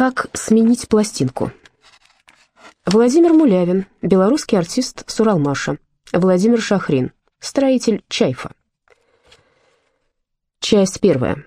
Как сменить пластинку? Владимир Мулявин, белорусский артист с Уралмаша. Владимир Шахрин, строитель Чайфа. Часть первая.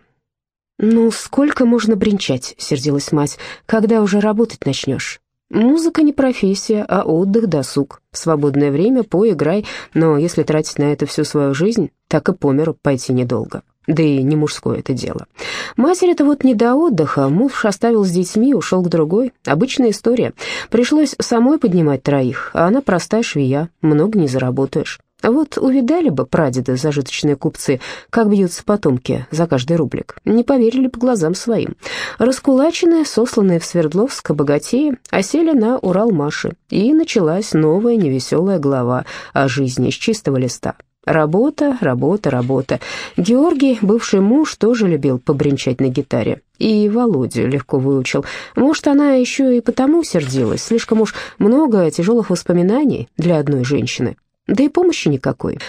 «Ну, сколько можно бренчать?» — сердилась мать. «Когда уже работать начнешь?» «Музыка не профессия, а отдых, досуг. В свободное время поиграй, но если тратить на это всю свою жизнь, так и по миру пойти недолго». Да и не мужское это дело. Матери-то вот не до отдыха, муж оставил с детьми, ушел к другой. Обычная история. Пришлось самой поднимать троих, а она простая швея, много не заработаешь. Вот увидали бы прадеды, зажиточные купцы, как бьются потомки за каждый рублик. Не поверили бы глазам своим. Раскулаченные, сосланные в Свердловск богатеи, осели на Урал-Маши. И началась новая невеселая глава о жизни с чистого листа. Работа, работа, работа. Георгий, бывший муж, тоже любил побренчать на гитаре. И Володю легко выучил. Может, она еще и потому сердилась. Слишком уж много тяжелых воспоминаний для одной женщины. Да и помощи никакой.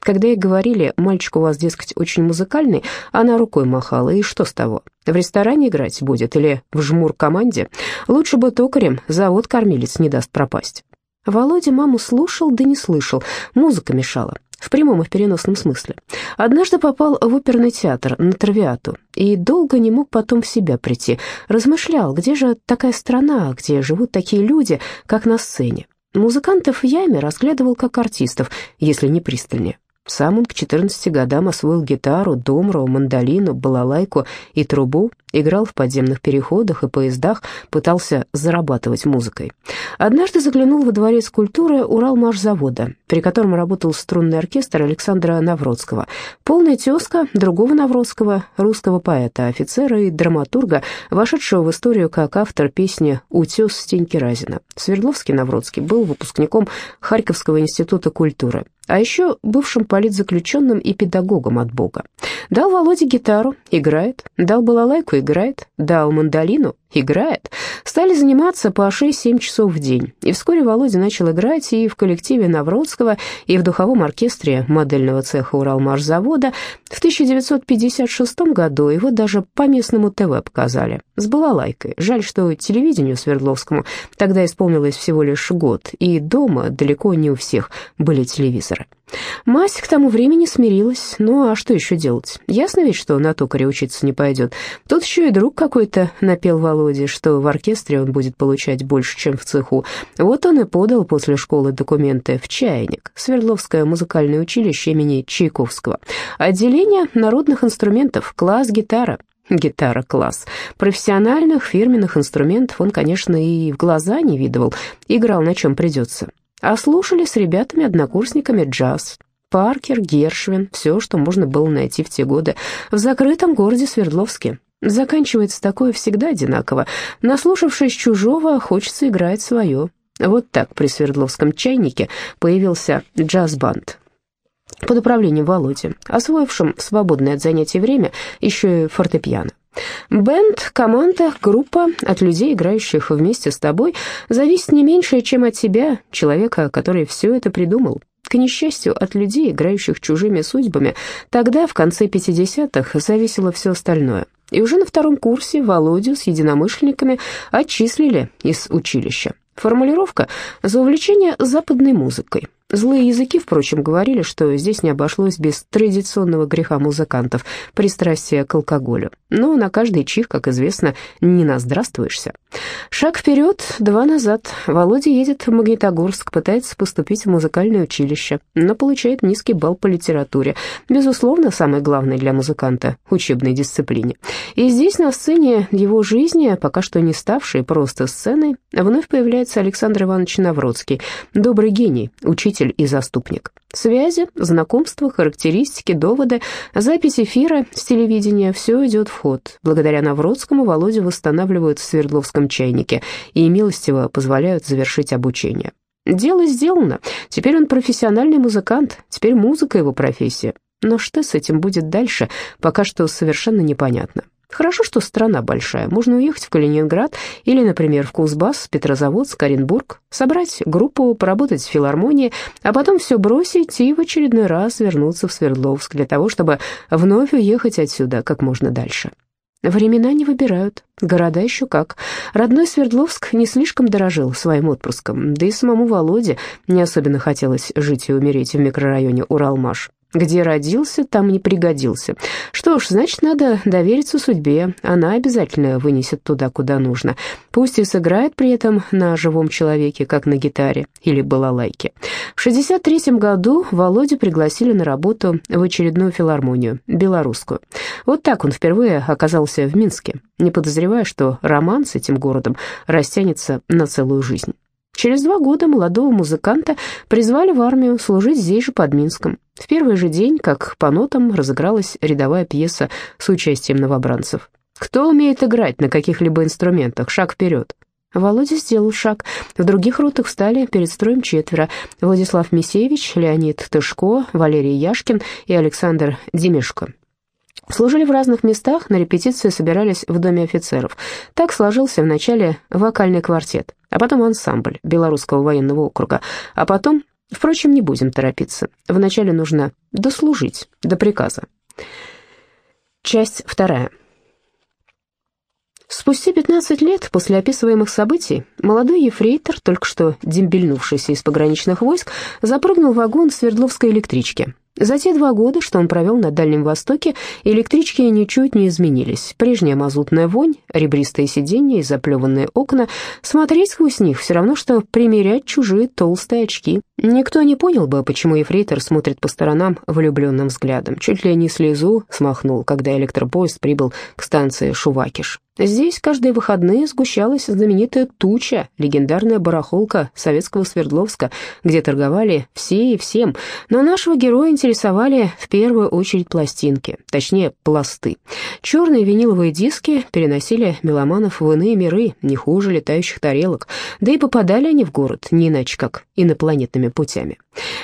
Когда ей говорили, мальчик у вас, дескать, очень музыкальный, она рукой махала, и что с того? В ресторане играть будет или в жмур-команде? Лучше бы токарем завод-кормилец не даст пропасть. Володя маму слушал, да не слышал, музыка мешала в прямом и в переносном смысле. Однажды попал в оперный театр на Травиату и долго не мог потом в себя прийти. Размышлял, где же такая страна, где живут такие люди, как на сцене. Музыкантов в яме разглядывал как артистов, если не пристальнее. Сам он к 14 годам освоил гитару, домру, мандолину, балалайку и трубу, играл в подземных переходах и поездах, пытался зарабатывать музыкой. Однажды заглянул во дворец культуры Уралмашзавода, при котором работал струнный оркестр Александра Навродского. Полная тезка другого Навродского, русского поэта, офицера и драматурга, вошедшего в историю как автор песни «Утес» Стеньки Разина. Свердловский Навродский был выпускником Харьковского института культуры а еще бывшим политзаключенным и педагогом от Бога. Дал Володе гитару, играет, дал балалайку, играет, дал мандолину, играет. Стали заниматься по 6-7 часов в день, и вскоре Володя начал играть и в коллективе Навродского, и в духовом оркестре модельного цеха Уралмашзавода. В 1956 году его даже по местному ТВ показали, с балалайкой. Жаль, что телевидению Свердловскому тогда исполнилось всего лишь год, и дома далеко не у всех были телевизоры. Мать к тому времени смирилась. Ну, а что еще делать? Ясно ведь, что на токаря учиться не пойдет. Тут еще и друг какой-то напел Володе, что в оркестре он будет получать больше, чем в цеху. Вот он и подал после школы документы в «Чайник», Свердловское музыкальное училище имени Чайковского. Отделение народных инструментов, класс гитара. Гитара-класс. Профессиональных фирменных инструментов он, конечно, и в глаза не видывал, играл на чем придется а слушали с ребятами-однокурсниками джаз. Паркер, Гершвин, все, что можно было найти в те годы в закрытом городе Свердловске. Заканчивается такое всегда одинаково. Наслушавшись чужого, хочется играть свое. Вот так при Свердловском чайнике появился джаз-банд под управлением Володи, освоившим свободное от занятий время еще и фортепиано. Бенд, команда, группа от людей, играющих вместе с тобой, зависит не меньше, чем от тебя, человека, который все это придумал. К несчастью, от людей, играющих чужими судьбами, тогда, в конце 50-х, зависело все остальное. И уже на втором курсе Володю с единомышленниками отчислили из училища. Формулировка «за увлечение западной музыкой». Злые языки, впрочем, говорили, что здесь не обошлось без традиционного греха музыкантов – пристрастия к алкоголю. Но на каждый чих, как известно, не наздравствуешься. Шаг вперед, два назад. Володя едет в Магнитогорск, пытается поступить в музыкальное училище, но получает низкий балл по литературе. Безусловно, самый главный для музыканта – учебной дисциплине. И здесь, на сцене его жизни, пока что не ставшей просто сценой, вновь появляется Александр Иванович Навродский, добрый гений, учитель свидетель и заступник. Связи, знакомства, характеристики, доводы, запись эфира с телевидения – все идет в ход. Благодаря Навродскому Володю восстанавливают в Свердловском чайнике и милостиво позволяют завершить обучение. Дело сделано. Теперь он профессиональный музыкант, теперь музыка его профессия. Но что с этим будет дальше, пока что совершенно непонятно. Хорошо, что страна большая. Можно уехать в Калининград или, например, в Кузбасс, Петрозаводск, Оренбург, собрать группу, поработать в филармонии, а потом все бросить и в очередной раз вернуться в Свердловск для того, чтобы вновь уехать отсюда как можно дальше. Времена не выбирают, города еще как. Родной Свердловск не слишком дорожил своим отпуском, да и самому Володе не особенно хотелось жить и умереть в микрорайоне Уралмаш. Где родился, там не пригодился. Что ж, значит, надо довериться судьбе. Она обязательно вынесет туда, куда нужно. Пусть и сыграет при этом на живом человеке, как на гитаре или балалайке. В 63-м году Володю пригласили на работу в очередную филармонию, белорусскую. Вот так он впервые оказался в Минске, не подозревая, что роман с этим городом растянется на целую жизнь. Через два года молодого музыканта призвали в армию служить здесь же, под Минском. В первый же день, как по нотам, разыгралась рядовая пьеса с участием новобранцев. «Кто умеет играть на каких-либо инструментах? Шаг вперед!» Володя сделал шаг. В других ротах встали перед строем четверо. Владислав Мисевич, Леонид Тышко, Валерий Яшкин и Александр Демешко. Служили в разных местах, на репетиции собирались в Доме офицеров. Так сложился вначале вокальный квартет, а потом ансамбль Белорусского военного округа, а потом... Впрочем, не будем торопиться. Вначале нужно дослужить до приказа. Часть вторая. Спустя 15 лет после описываемых событий молодой ефрейтор, только что дембельнувшийся из пограничных войск, запрыгнул в вагон Свердловской электрички. За те два года, что он провел на Дальнем Востоке, электрички ничуть не изменились. Прежняя мазутная вонь, ребристые сиденья и заплеванные окна. Смотреть сквозь них все равно, что примерять чужие толстые очки. Никто не понял бы, почему ефрейтор смотрит по сторонам влюбленным взглядом. Чуть ли не слезу смахнул, когда электропоезд прибыл к станции Шувакиш. Здесь каждые выходные сгущалась знаменитая туча, легендарная барахолка советского Свердловска, где торговали все и всем, но нашего героя интересовали в первую очередь пластинки, точнее пласты. Черные виниловые диски переносили меломанов в иные миры, не хуже летающих тарелок, да и попадали они в город не иначе как инопланетными путями.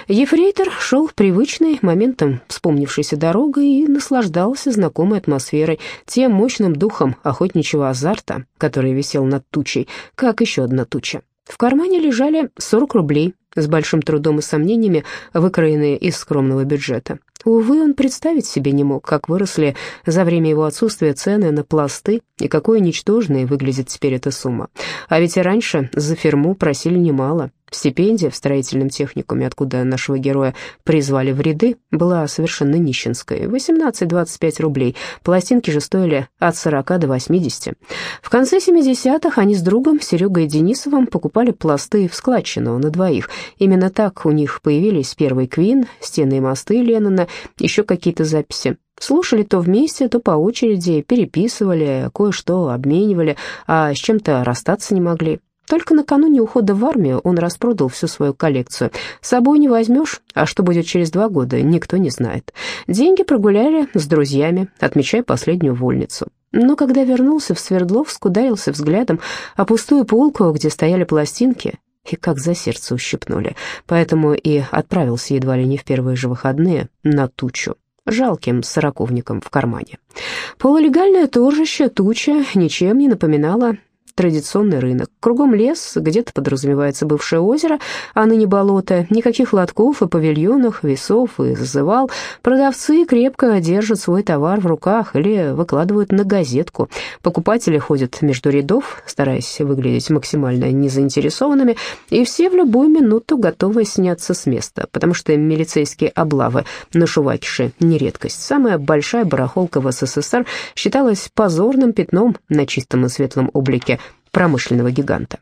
Ефрейтор шел привычной, моментом вспомнившейся дорогой и наслаждался знакомой атмосферой, тем мощным духом охотничьего азарта, который висел над тучей, как еще одна туча. В кармане лежали 40 рублей, с большим трудом и сомнениями, выкроенные из скромного бюджета. Увы, он представить себе не мог, как выросли за время его отсутствия цены на пласты и какой ничтожной выглядит теперь эта сумма. А ведь и раньше за фирму просили немало. Стипендия в строительном техникуме, откуда нашего героя призвали в ряды, была совершенно нищенской, 18-25 рублей, пластинки же стоили от 40 до 80. В конце 70-х они с другом Серегой Денисовым покупали пласты в складчину на двоих. Именно так у них появились первый Квин, стены и мосты Леннона, еще какие-то записи. Слушали то вместе, то по очереди, переписывали, кое-что обменивали, а с чем-то расстаться не могли. Только накануне ухода в армию он распродал всю свою коллекцию. С собой не возьмешь, а что будет через два года, никто не знает. Деньги прогуляли с друзьями, отмечая последнюю вольницу. Но когда вернулся в Свердловск, ударился взглядом о пустую полку, где стояли пластинки, и как за сердце ущипнули. Поэтому и отправился едва ли не в первые же выходные на тучу жалким сороковником в кармане. Полулегальное торжище туча ничем не напоминала традиционный рынок. Кругом лес, где-то подразумевается бывшее озеро, а ныне болото. Никаких лотков и павильонов, весов и зазывал. Продавцы крепко держат свой товар в руках или выкладывают на газетку. Покупатели ходят между рядов, стараясь выглядеть максимально незаинтересованными, и все в любую минуту готовы сняться с места, потому что милицейские облавы на Шувакише не редкость. Самая большая барахолка в СССР считалась позорным пятном на чистом и светлом облике промышленного гиганта.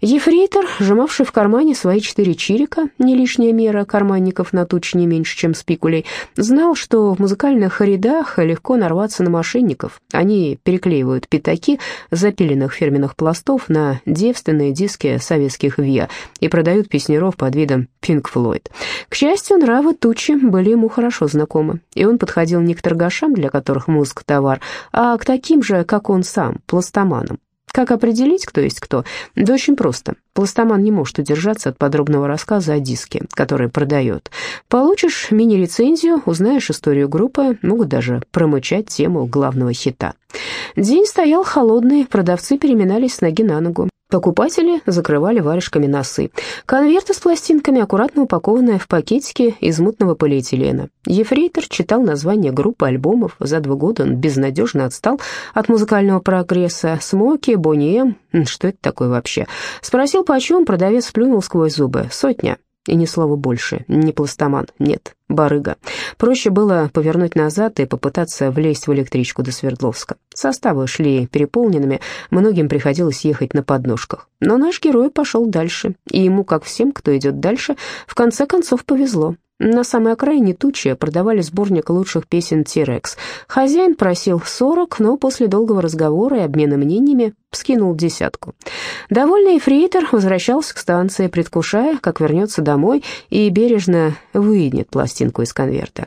Ефрейтор, сжимавший в кармане свои четыре чирика, не лишняя мера карманников на туч не меньше, чем спикулей, знал, что в музыкальных рядах легко нарваться на мошенников. Они переклеивают пятаки запиленных фирменных пластов на девственные диски советских ВИА и продают песнеров под видом Пинк Флойд. К счастью, нравы тучи были ему хорошо знакомы, и он подходил не к торгашам, для которых музыка товар, а к таким же, как он сам, пластоманам. Как определить, кто есть кто? Да очень просто. Пластоман не может удержаться от подробного рассказа о диске, который продает. Получишь мини-рецензию, узнаешь историю группы, могут даже промычать тему главного хита. День стоял холодный, продавцы переминались с ноги на ногу. Покупатели закрывали варежками носы. Конверты с пластинками, аккуратно упакованные в пакетики из мутного полиэтилена. Ефрейтор читал названия группы альбомов. За два года он безнадежно отстал от музыкального прогресса. Смоки, Бонни. Что это такое вообще? Спросил, почем, продавец плюнул сквозь зубы. Сотня. И ни слова больше, не пластоман, нет, барыга. Проще было повернуть назад и попытаться влезть в электричку до Свердловска. Составы шли переполненными, многим приходилось ехать на подножках. Но наш герой пошел дальше, и ему, как всем, кто идет дальше, в конце концов повезло. На самой окраине тучи продавали сборник лучших песен «Тирекс». Хозяин просил 40, но после долгого разговора и обмена мнениями скинул десятку. Довольный эфрейтор возвращался к станции, предвкушая, как вернется домой и бережно выеднет пластинку из конверта.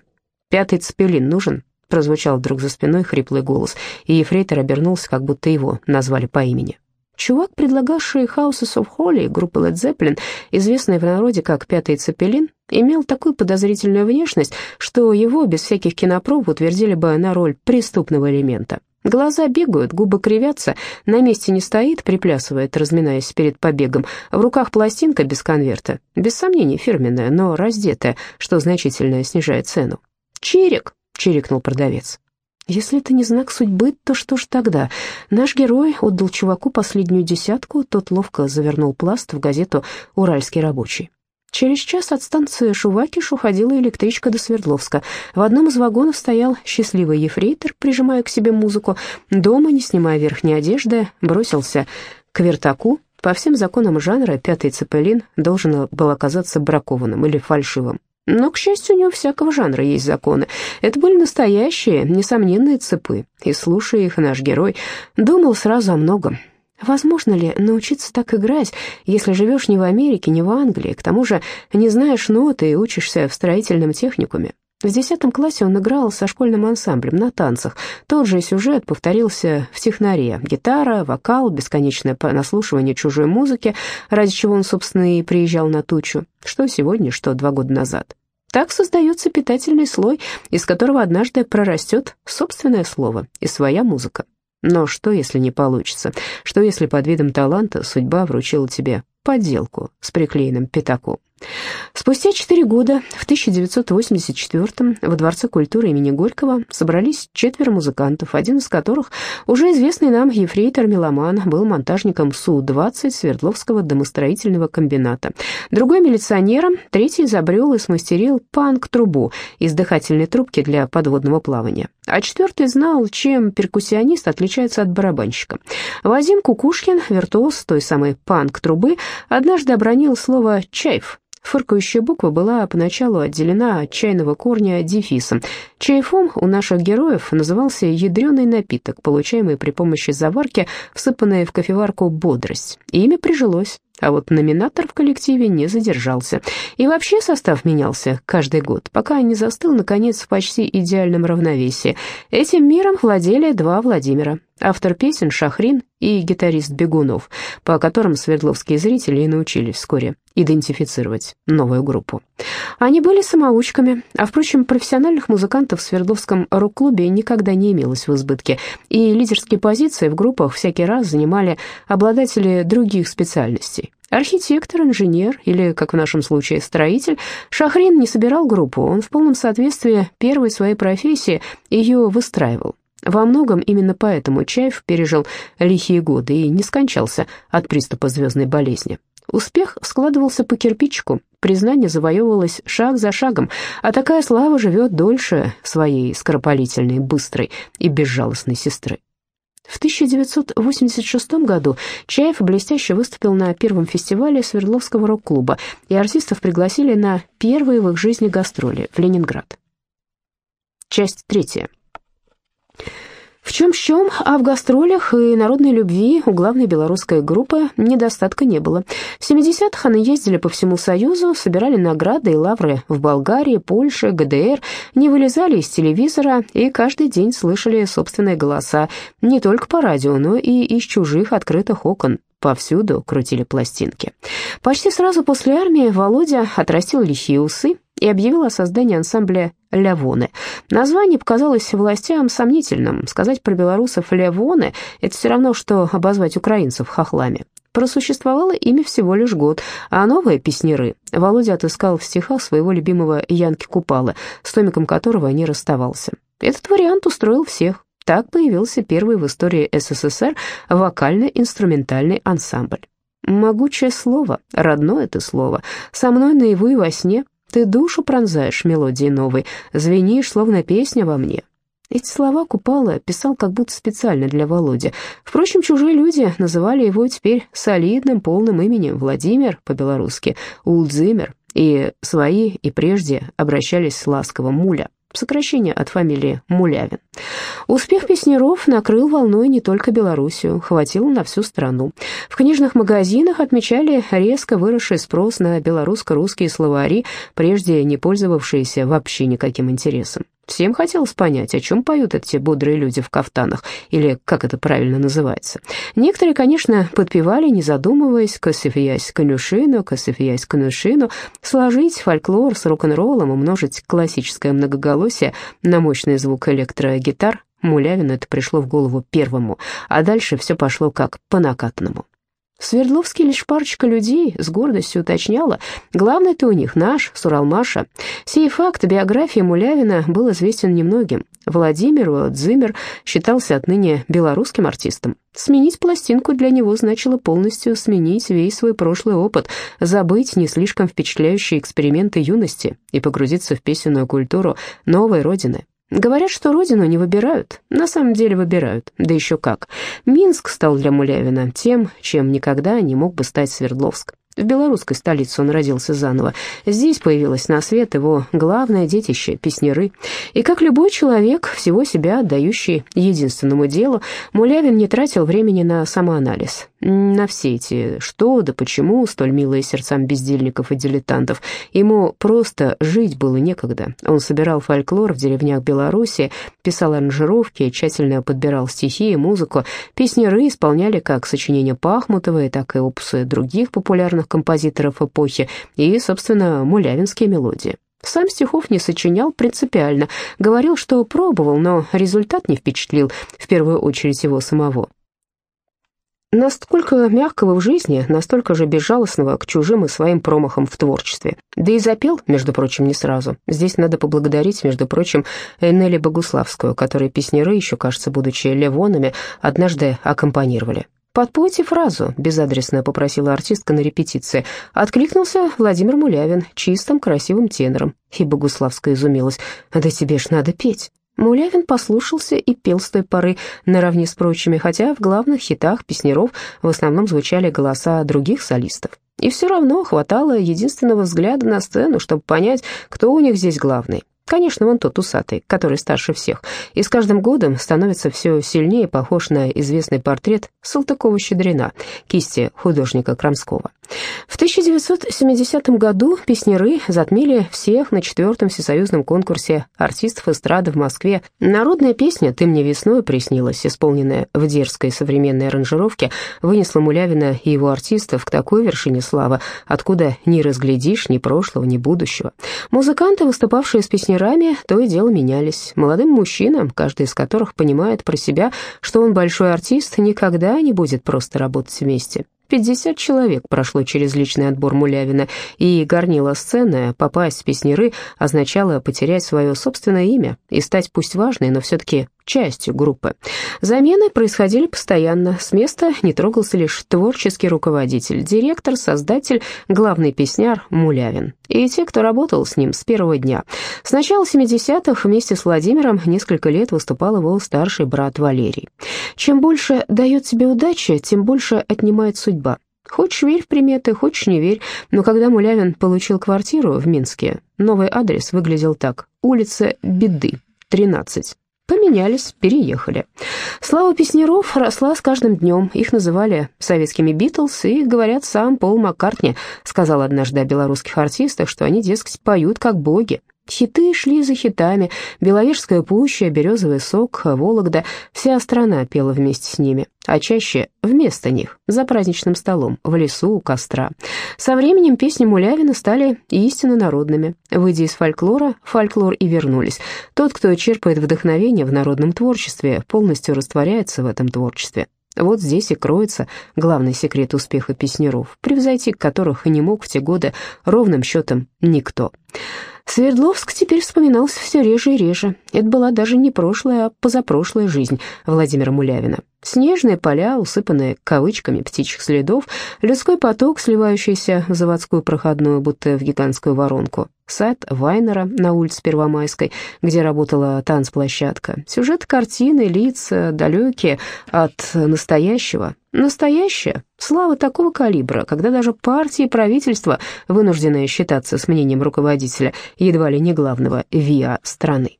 «Пятый цепелин нужен?» прозвучал вдруг за спиной хриплый голос, и эфрейтор обернулся, как будто его назвали по имени. Чувак, предлагавший Houses of Holy группы Led Zeppelin, известный в народе как «Пятый Цепелин», имел такую подозрительную внешность, что его без всяких кинопроб утвердили бы на роль преступного элемента. Глаза бегают, губы кривятся, на месте не стоит, приплясывает, разминаясь перед побегом. В руках пластинка без конверта, без сомнений фирменная, но раздетая, что значительно снижает цену. «Чирик!» — чирикнул продавец. Если это не знак судьбы, то что ж тогда? Наш герой отдал чуваку последнюю десятку, тот ловко завернул пласт в газету «Уральский рабочий». Через час от станции Шувакиш уходила электричка до Свердловска. В одном из вагонов стоял счастливый ефрейтор, прижимая к себе музыку. Дома, не снимая верхней одежды, бросился к вертаку. По всем законам жанра пятый цепелин должен был оказаться бракованным или фальшивым. Но, к счастью, у него всякого жанра есть законы. Это были настоящие, несомненные цепы, и, слушая их, наш герой думал сразу о многом. Возможно ли научиться так играть, если живешь не в Америке, не в Англии, к тому же не знаешь ноты и учишься в строительном техникуме? В десятом классе он играл со школьным ансамблем на танцах. Тот же сюжет повторился в технаре. Гитара, вокал, бесконечное наслушивание чужой музыки, ради чего он, собственно, и приезжал на тучу. Что сегодня, что два года назад. Так создается питательный слой, из которого однажды прорастет собственное слово и своя музыка. Но что, если не получится? Что, если под видом таланта судьба вручила тебе подделку с приклеенным пятаком? Спустя четыре года, в 1984 во Дворце культуры имени Горького собрались четверо музыкантов, один из которых, уже известный нам ефрейтор Меломан, был монтажником Су-20 Свердловского домостроительного комбината. Другой милиционером, третий изобрел и смастерил панк-трубу из дыхательной трубки для подводного плавания. А четвертый знал, чем перкуссионист отличается от барабанщика. Вадим Кукушкин, виртуоз той самой панк-трубы, однажды обронил слово «чайф», Фыркающая буква была поначалу отделена от чайного корня дефисом. Чайфом у наших героев назывался ядреный напиток, получаемый при помощи заварки, всыпанной в кофеварку бодрость. Имя прижилось. А вот номинатор в коллективе не задержался. И вообще состав менялся каждый год, пока не застыл, наконец, в почти идеальном равновесии. Этим миром владели два Владимира. Автор песен Шахрин и гитарист Бегунов, по которым свердловские зрители и научились вскоре идентифицировать новую группу. Они были самоучками, а, впрочем, профессиональных музыкантов в Свердловском рок-клубе никогда не имелось в избытке, и лидерские позиции в группах всякий раз занимали обладатели других специальностей. Архитектор, инженер или, как в нашем случае, строитель, Шахрин не собирал группу, он в полном соответствии первой своей профессии ее выстраивал. Во многом именно поэтому Чаев пережил лихие годы и не скончался от приступа звездной болезни. Успех складывался по кирпичику, признание завоевывалось шаг за шагом, а такая слава живет дольше своей скоропалительной, быстрой и безжалостной сестры. В 1986 году Чаев блестяще выступил на первом фестивале Свердловского рок-клуба, и артистов пригласили на первые в их жизни гастроли в Ленинград. Часть третья. В чем-чем, а в гастролях и народной любви у главной белорусской группы недостатка не было. В 70-х они ездили по всему Союзу, собирали награды и лавры в Болгарии, Польше, ГДР, не вылезали из телевизора и каждый день слышали собственные голоса, не только по радио, но и из чужих открытых окон. Повсюду крутили пластинки. Почти сразу после армии Володя отрастил лихие усы, и объявил о создании ансамбля «Лявоны». Название показалось властям сомнительным. Сказать про белорусов «Лявоны» — это все равно, что обозвать украинцев хохлами. Просуществовало имя всего лишь год, а новые песнеры Володя отыскал в стихах своего любимого Янки Купала, с томиком которого не расставался. Этот вариант устроил всех. Так появился первый в истории СССР вокально-инструментальный ансамбль. Могучее слово, родное это слово, со мной наяву и во сне, ты душу пронзаешь мелодией новой, звенишь, словно песня во мне. Эти слова Купала писал как будто специально для Володи. Впрочем, чужие люди называли его теперь солидным полным именем Владимир по-белорусски, Улдзимер, и свои и прежде обращались с ласковым Муля сокращение от фамилии Мулявин. Успех песнеров накрыл волной не только Белоруссию, хватило на всю страну. В книжных магазинах отмечали резко выросший спрос на белорусско-русские словари, прежде не пользовавшиеся вообще никаким интересом. Всем хотелось понять, о чем поют эти бодрые люди в кафтанах, или как это правильно называется. Некоторые, конечно, подпевали, не задумываясь, «Косифиясь конюшину, косифиясь конюшину», сложить фольклор с рок-н-роллом, умножить классическое многоголосие на мощный звук электрогитар. Мулявину это пришло в голову первому, а дальше все пошло как по накатанному. В Свердловске лишь парочка людей с гордостью уточняла, главный-то у них наш, Суралмаша. Сей факт биографии Мулявина был известен немногим. Владимир Дзимер считался отныне белорусским артистом. Сменить пластинку для него значило полностью сменить весь свой прошлый опыт, забыть не слишком впечатляющие эксперименты юности и погрузиться в песенную культуру новой родины. Говорят, что родину не выбирают. На самом деле выбирают. Да еще как. Минск стал для Мулявина тем, чем никогда не мог бы стать Свердловск. В белорусской столице он родился заново. Здесь появилось на свет его главное детище — песнеры. И как любой человек, всего себя отдающий единственному делу, Мулявин не тратил времени на самоанализ, на все эти «что» да «почему», столь милые сердцам бездельников и дилетантов. Ему просто жить было некогда. Он собирал фольклор в деревнях Беларуси, писал аранжировки, тщательно подбирал стихи и музыку. Песнеры исполняли как сочинения Пахмутовой, так и опусы других популярных популярных композиторов эпохи и, собственно, мулявинские мелодии. Сам стихов не сочинял принципиально, говорил, что пробовал, но результат не впечатлил, в первую очередь его самого. Настолько мягкого в жизни, настолько же безжалостного к чужим и своим промахам в творчестве. Да и запел, между прочим, не сразу. Здесь надо поблагодарить, между прочим, Нелли Богуславскую, которой песнеры, еще, кажется, будучи левонами, однажды аккомпанировали. «Подпойте фразу», — безадресно попросила артистка на репетиции. Откликнулся Владимир Мулявин чистым, красивым тенором. И Богуславская изумилась. «Да тебе ж надо петь». Мулявин послушался и пел с той поры наравне с прочими, хотя в главных хитах песнеров в основном звучали голоса других солистов. И все равно хватало единственного взгляда на сцену, чтобы понять, кто у них здесь главный. Конечно, вон тот усатый, который старше всех, и с каждым годом становится все сильнее похож на известный портрет Салтыкова-Щедрина, кисти художника Крамского. В 1970 году песняры затмили всех на четвертом всесоюзном конкурсе артистов эстрады в Москве. Народная песня «Ты мне весной приснилась», исполненная в дерзкой современной аранжировке, вынесла Мулявина и его артистов к такой вершине славы, откуда не разглядишь ни прошлого, ни будущего. Музыканты, выступавшие с песнярами, то и дело менялись. Молодым мужчинам, каждый из которых понимает про себя, что он большой артист, никогда не будет просто работать вместе. 50 человек прошло через личный отбор Мулявина, и горнила сцены, попасть в песнеры означало потерять свое собственное имя и стать пусть важной, но все-таки частью группы. Замены происходили постоянно, с места не трогался лишь творческий руководитель, директор, создатель, главный песняр Мулявин. И те, кто работал с ним с первого дня. С начала 70-х вместе с Владимиром несколько лет выступал его старший брат Валерий. Чем больше дает тебе удача, тем больше отнимает судьба. Хочешь верь в приметы, хочешь не верь, но когда Мулявин получил квартиру в Минске, новый адрес выглядел так. Улица Беды, 13. Поменялись, переехали. Слава песнеров росла с каждым днем. Их называли советскими «Битлз», и, говорят, сам Пол Маккартни сказал однажды о белорусских артистах, что они, дескать, поют как боги. Хиты шли за хитами. Беловежская пуща, Березовый сок, Вологда. Вся страна пела вместе с ними, а чаще вместо них, за праздничным столом, в лесу, у костра. Со временем песни Мулявина стали истинно народными. Выйдя из фольклора, фольклор и вернулись. Тот, кто черпает вдохновение в народном творчестве, полностью растворяется в этом творчестве. Вот здесь и кроется главный секрет успеха песнеров, превзойти которых не мог в те годы ровным счетом никто. Свердловск теперь вспоминался все реже и реже. Это была даже не прошлая, а позапрошлая жизнь Владимира Мулявина. Снежные поля, усыпанные кавычками птичьих следов, людской поток, сливающийся в заводскую проходную, будто в гигантскую воронку, сад Вайнера на улице Первомайской, где работала танцплощадка, сюжет картины, лица далекие от настоящего. Настоящее — слава такого калибра, когда даже партии и правительство, вынужденные считаться с мнением руководителя, едва ли не главного ВИА страны.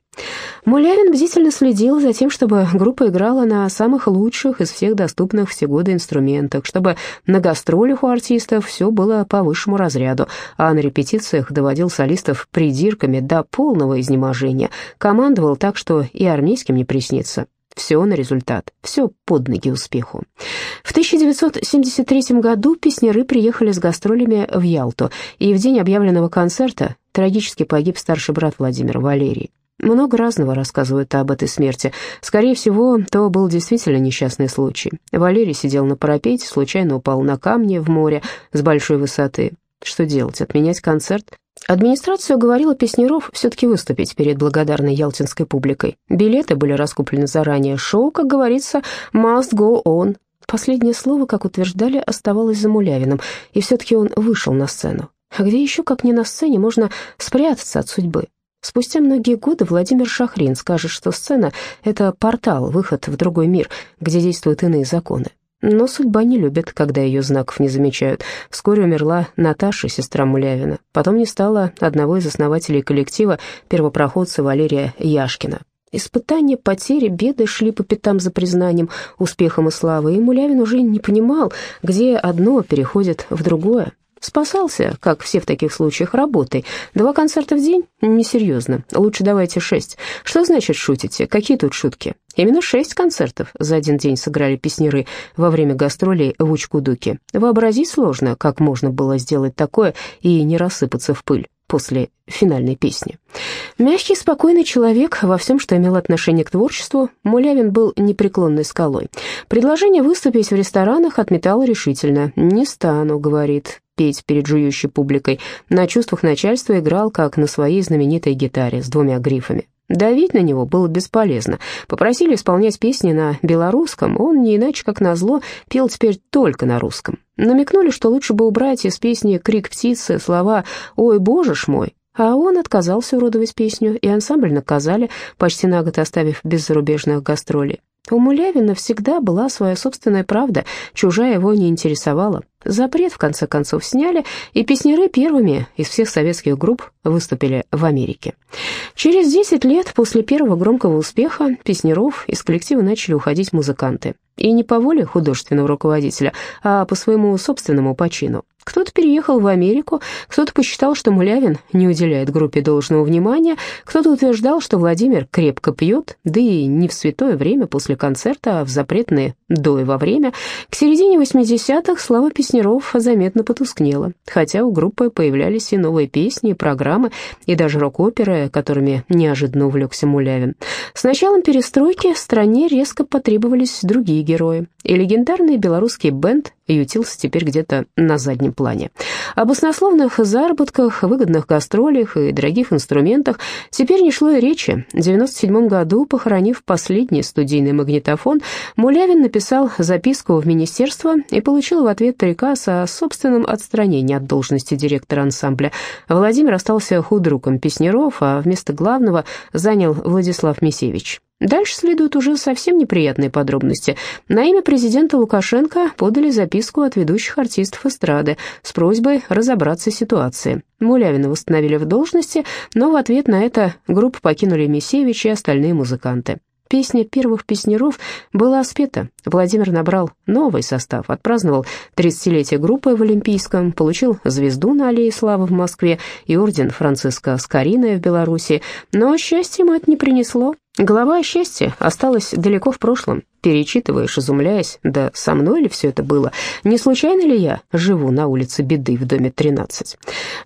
Мулявин бдительно следил за тем, чтобы группа играла на самых лучших из всех доступных все годы инструментах, чтобы на гастролях у артистов все было по высшему разряду, а на репетициях доводил солистов придирками до полного изнеможения, командовал так, что и армейским не приснится. Все на результат, все под ноги успеху. В 1973 году песняры приехали с гастролями в Ялту, и в день объявленного концерта трагически погиб старший брат Владимира Валерий. Много разного рассказывают об этой смерти. Скорее всего, то был действительно несчастный случай. Валерий сидел на парапете, случайно упал на камни в море с большой высоты. Что делать, отменять концерт? Администрация уговорила песнеров все-таки выступить перед благодарной ялтинской публикой. Билеты были раскуплены заранее. Шоу, как говорится, must go on. Последнее слово, как утверждали, оставалось за Мулявиным, и все-таки он вышел на сцену. А где еще, как не на сцене, можно спрятаться от судьбы? Спустя многие годы Владимир Шахрин скажет, что сцена — это портал, выход в другой мир, где действуют иные законы. Но судьба не любит, когда ее знаков не замечают. Вскоре умерла Наташа, сестра Мулявина. Потом не стало одного из основателей коллектива, первопроходца Валерия Яшкина. Испытания, потери, беды шли по пятам за признанием, успехом и славой, и Мулявин уже не понимал, где одно переходит в другое. Спасался, как все в таких случаях, работой. Два концерта в день? Несерьезно. Лучше давайте шесть. Что значит шутите? Какие тут шутки? Именно шесть концертов за один день сыграли песнеры во время гастролей в Учкудуке. Вообразить сложно, как можно было сделать такое и не рассыпаться в пыль после финальной песни. Мягкий, спокойный человек во всем, что имел отношение к творчеству, Мулявин был непреклонной скалой. Предложение выступить в ресторанах отметал решительно. «Не стану», — говорит, петь перед жующей публикой. На чувствах начальства играл, как на своей знаменитой гитаре с двумя грифами. Давить на него было бесполезно. Попросили исполнять песни на белорусском, он не иначе, как назло, пел теперь только на русском. Намекнули, что лучше бы убрать из песни «Крик птицы» слова «Ой, боже ж мой», а он отказался уродовать песню, и ансамбль наказали, почти на год оставив без зарубежных гастролей. У Мулявина всегда была своя собственная правда, чужая его не интересовала. Запрет, в конце концов, сняли, и песняры первыми из всех советских групп выступили в Америке. Через 10 лет после первого громкого успеха песняров из коллектива начали уходить музыканты. И не по воле художественного руководителя, а по своему собственному почину. Кто-то переехал в Америку, кто-то посчитал, что Мулявин не уделяет группе должного внимания, кто-то утверждал, что Владимир крепко пьет, да и не в святое время после концерта, а в запретные до и во время. К середине 80-х слава песнеров заметно потускнела, хотя у группы появлялись и новые песни, и программы, и даже рок-оперы, которыми неожиданно увлекся Мулявин. С началом перестройки в стране резко потребовались другие герои, и легендарный белорусский бенд ютился теперь где-то на заднем плане. Об баснословных заработках, выгодных гастролях и дорогих инструментах теперь не шло и речи. В 97 году, похоронив последний студийный магнитофон, Мулявин написал записку в министерство и получил в ответ приказ о собственном отстранении от должности директора ансамбля. Владимир остался худруком Песнеров, а вместо главного занял Владислав Мисевич. Дальше следуют уже совсем неприятные подробности. На имя президента Лукашенко подали записку от ведущих артистов эстрады с просьбой разобраться в ситуации. Мулявина восстановили в должности, но в ответ на это группу покинули Мисевич и остальные музыканты. Песня первых песнеров была спета. Владимир набрал новый состав, отпраздновал 30-летие группы в Олимпийском, получил звезду на Аллее Славы в Москве и орден Франциска Скорина в Беларуси. Но счастье ему это не принесло. Голова о счастье осталась далеко в прошлом. Перечитываешь, изумляясь, да со мной ли все это было? Не случайно ли я живу на улице Беды в доме 13?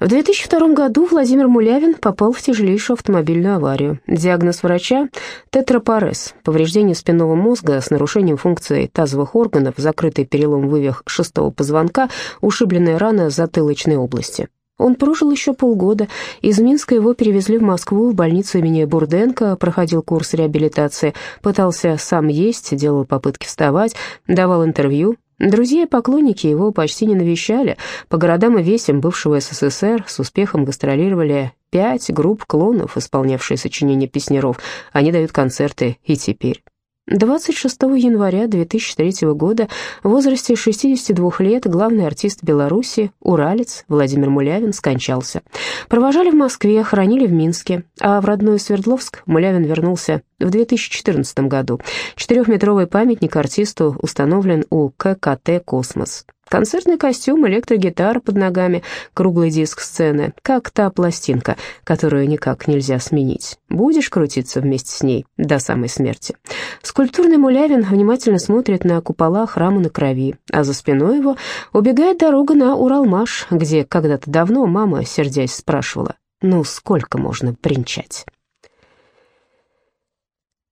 В 2002 году Владимир Мулявин попал в тяжелейшую автомобильную аварию. Диагноз врача – тетрапарез, повреждение спинного мозга с нарушением функции тазовых органов, закрытый перелом вывих шестого позвонка, ушибленная рана затылочной области. Он прожил еще полгода. Из Минска его перевезли в Москву, в больницу имени Бурденко, проходил курс реабилитации, пытался сам есть, делал попытки вставать, давал интервью. Друзья и поклонники его почти не навещали. По городам и весям бывшего СССР с успехом гастролировали пять групп клонов, исполнявшие сочинения песнеров. Они дают концерты и теперь. 26 января 2003 года в возрасте 62 лет главный артист Беларуси, уралец Владимир Мулявин, скончался. Провожали в Москве, хоронили в Минске, а в родной Свердловск Мулявин вернулся в 2014 году. Четырехметровый памятник артисту установлен у ККТ «Космос». Концертный костюм, электрогитара под ногами, круглый диск сцены, как та пластинка, которую никак нельзя сменить. Будешь крутиться вместе с ней до самой смерти. Скульптурный Мулявин внимательно смотрит на купола храма на крови, а за спиной его убегает дорога на Уралмаш, где когда-то давно мама, сердясь, спрашивала, ну сколько можно бренчать?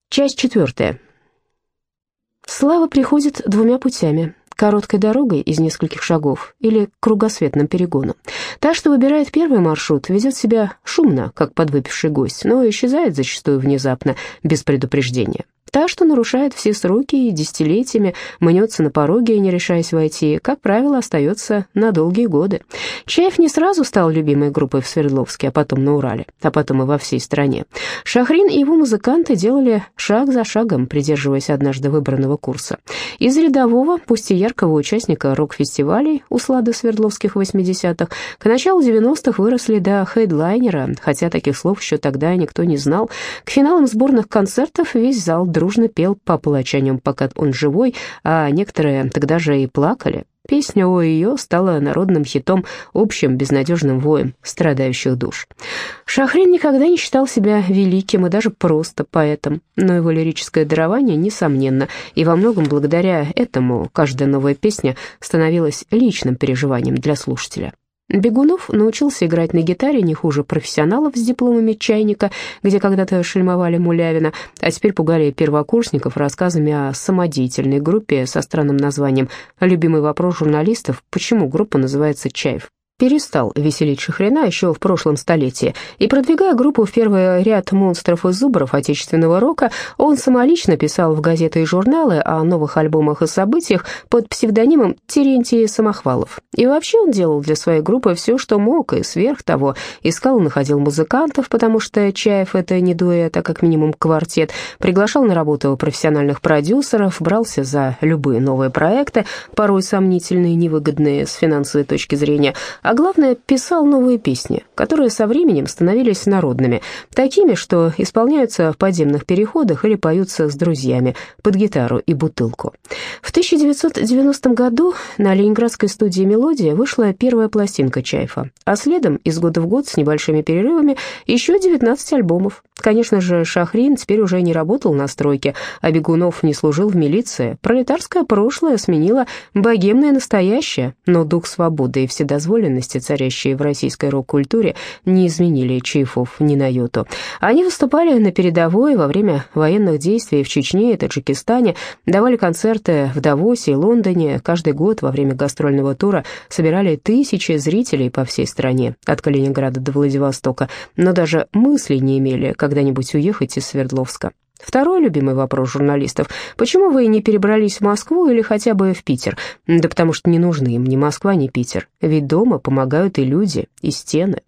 Часть четвертая. Слава приходит двумя путями короткой дорогой из нескольких шагов или кругосветным перегоном. Та, что выбирает первый маршрут, ведет себя шумно, как подвыпивший гость, но исчезает зачастую внезапно, без предупреждения. Та, что нарушает все сроки и десятилетиями мнется на пороге, не решаясь войти, как правило, остается на долгие годы. Чаев не сразу стал любимой группой в Свердловске, а потом на Урале, а потом и во всей стране. Шахрин и его музыканты делали шаг за шагом, придерживаясь однажды выбранного курса. Из рядового, пусть и яркого участника рок-фестивалей у слады свердловских 80-х, к началу 90-х выросли до хедлайнера, хотя таких слов еще тогда никто не знал. К финалам сборных концертов весь зал дружно пел «Папа плачь о пока он живой», а некоторые тогда же и плакали. Песня о ее стала народным хитом, общим безнадежным воем страдающих душ. Шахрин никогда не считал себя великим и даже просто поэтом, но его лирическое дарование несомненно, и во многом благодаря этому каждая новая песня становилась личным переживанием для слушателя. Бегунов научился играть на гитаре не хуже профессионалов с дипломами чайника, где когда-то шельмовали Мулявина, а теперь пугали первокурсников рассказами о самодеятельной группе со странным названием. Любимый вопрос журналистов – почему группа называется «Чаев»? Перестал веселить Шахрина еще в прошлом столетии, и, продвигая группу в первый ряд монстров и зубров отечественного рока, он самолично писал в газеты и журналы о новых альбомах и событиях под псевдонимом Терентий Самохвалов. И вообще он делал для своей группы все, что мог, и сверх того. Искал и находил музыкантов, потому что Чаев — это не дуэт, а как минимум квартет, приглашал на работу профессиональных продюсеров, брался за любые новые проекты, порой сомнительные невыгодные с финансовой точки зрения, а главное, писал новые песни, которые со временем становились народными, такими, что исполняются в подземных переходах или поются с друзьями под гитару и бутылку. В 1990 году на ленинградской студии «Мелодия» вышла первая пластинка Чайфа, а следом из года в год с небольшими перерывами еще 19 альбомов. Конечно же, Шахрин теперь уже не работал на стройке, а Бегунов не служил в милиции. Пролетарское прошлое сменило богемное настоящее, но дух свободы и вседозволенности, царящие в российской рок-культуре, не изменили Чайфов ни на йоту. Они выступали на передовой во время военных действий в Чечне и Таджикистане, давали концерты в Давосе и Лондоне. Каждый год во время гастрольного тура собирали тысячи зрителей по всей стране, от Калининграда до Владивостока, но даже мысли не имели, когда-нибудь уехать из Свердловска. Второй любимый вопрос журналистов – почему вы не перебрались в Москву или хотя бы в Питер? Да потому что не нужны им ни Москва, ни Питер. Ведь дома помогают и люди, и стены.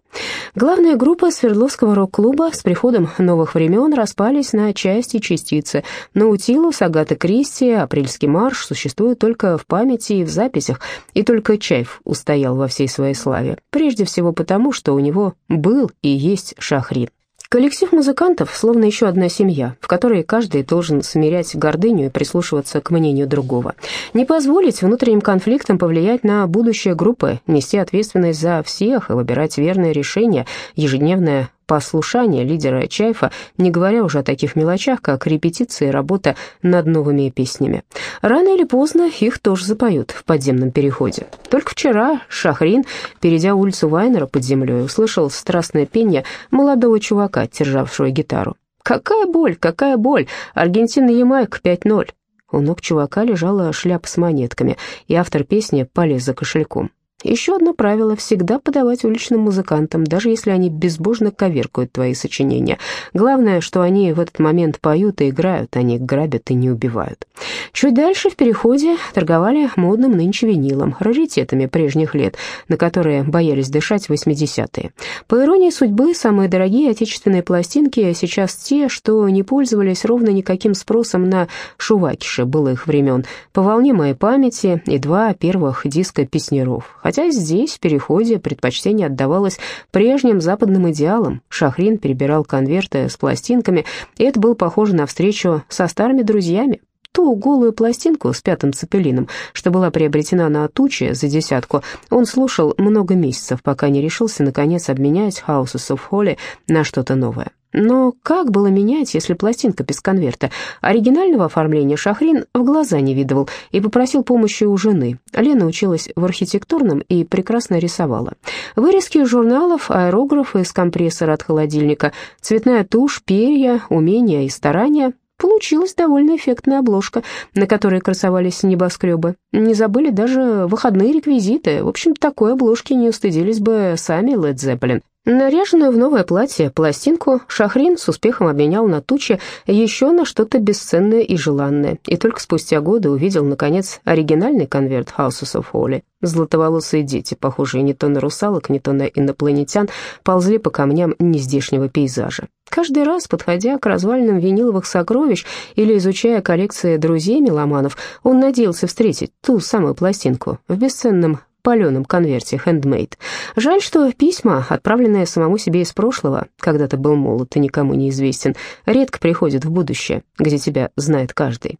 Главная группа Свердловского рок-клуба с приходом новых времен распались на части частицы. Наутилус, Агата Кристи, Апрельский марш существуют только в памяти и в записях, и только Чайф устоял во всей своей славе. Прежде всего потому, что у него был и есть Шахрин. Коллектив музыкантов словно еще одна семья, в которой каждый должен смирять гордыню и прислушиваться к мнению другого. Не позволить внутренним конфликтам повлиять на будущее группы, нести ответственность за всех и выбирать верное решение, ежедневная послушания лидера Чайфа, не говоря уже о таких мелочах, как репетиции и работа над новыми песнями. Рано или поздно их тоже запоют в подземном переходе. Только вчера Шахрин, перейдя улицу Вайнера под землей, услышал страстное пение молодого чувака, державшего гитару. «Какая боль, какая боль! Аргентина-Ямайка 5-0!» У ног чувака лежала шляпа с монетками, и автор песни полез за кошельком. Еще одно правило – всегда подавать уличным музыкантам, даже если они безбожно коверкают твои сочинения. Главное, что они в этот момент поют и играют, они грабят и не убивают. Чуть дальше в переходе торговали модным нынче винилом, раритетами прежних лет, на которые боялись дышать 80-е. По иронии судьбы, самые дорогие отечественные пластинки сейчас те, что не пользовались ровно никаким спросом на шувакиши былых времен. По волне моей памяти и два первых диска песнеров – Хотя здесь, в переходе, предпочтение отдавалось прежним западным идеалам. Шахрин перебирал конверты с пластинками, и это было похоже на встречу со старыми друзьями. Ту голую пластинку с пятым цепелином, что была приобретена на туче за десятку, он слушал много месяцев, пока не решился, наконец, обменять Houses of Holly на что-то новое. Но как было менять, если пластинка без конверта? Оригинального оформления Шахрин в глаза не видывал и попросил помощи у жены. Лена училась в архитектурном и прекрасно рисовала. Вырезки из журналов, аэрографы из компрессора от холодильника, цветная тушь, перья, умения и старания Получилась довольно эффектная обложка, на которой красовались небоскребы. Не забыли даже выходные реквизиты. В общем, такой обложки не устыдились бы сами Led Zeppelin. Наряженную в новое платье пластинку Шахрин с успехом обменял на тучи еще на что-то бесценное и желанное, и только спустя годы увидел, наконец, оригинальный конверт Houses of Holy. Златоволосые дети, похожие не то на русалок, не то на инопланетян, ползли по камням нездешнего пейзажа. Каждый раз, подходя к развалинам виниловых сокровищ или изучая коллекции друзей-меломанов, он надеялся встретить ту самую пластинку в бесценном паленом конверте «Handmade». Жаль, что письма, отправленные самому себе из прошлого, когда ты был молод и никому не известен, редко приходят в будущее, где тебя знает каждый.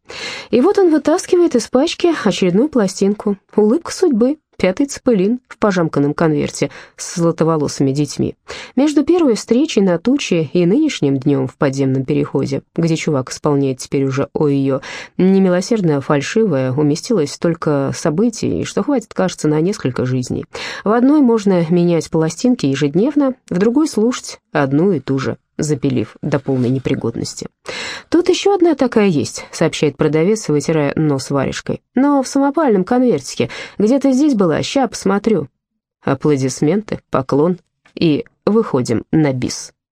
И вот он вытаскивает из пачки очередную пластинку «Улыбка судьбы», Пятый цепелин в пожамканном конверте с золотоволосыми детьми. Между первой встречей на туче и нынешним днем в подземном переходе, где чувак исполняет теперь уже о ее, немилосердно фальшивое уместилось столько событий, что хватит, кажется, на несколько жизней. В одной можно менять пластинки ежедневно, в другой слушать одну и ту же запилив до полной непригодности. «Тут еще одна такая есть», — сообщает продавец, вытирая нос варежкой. «Но в самопальном конвертике. Где-то здесь была, ща посмотрю». Аплодисменты, поклон и выходим на бис.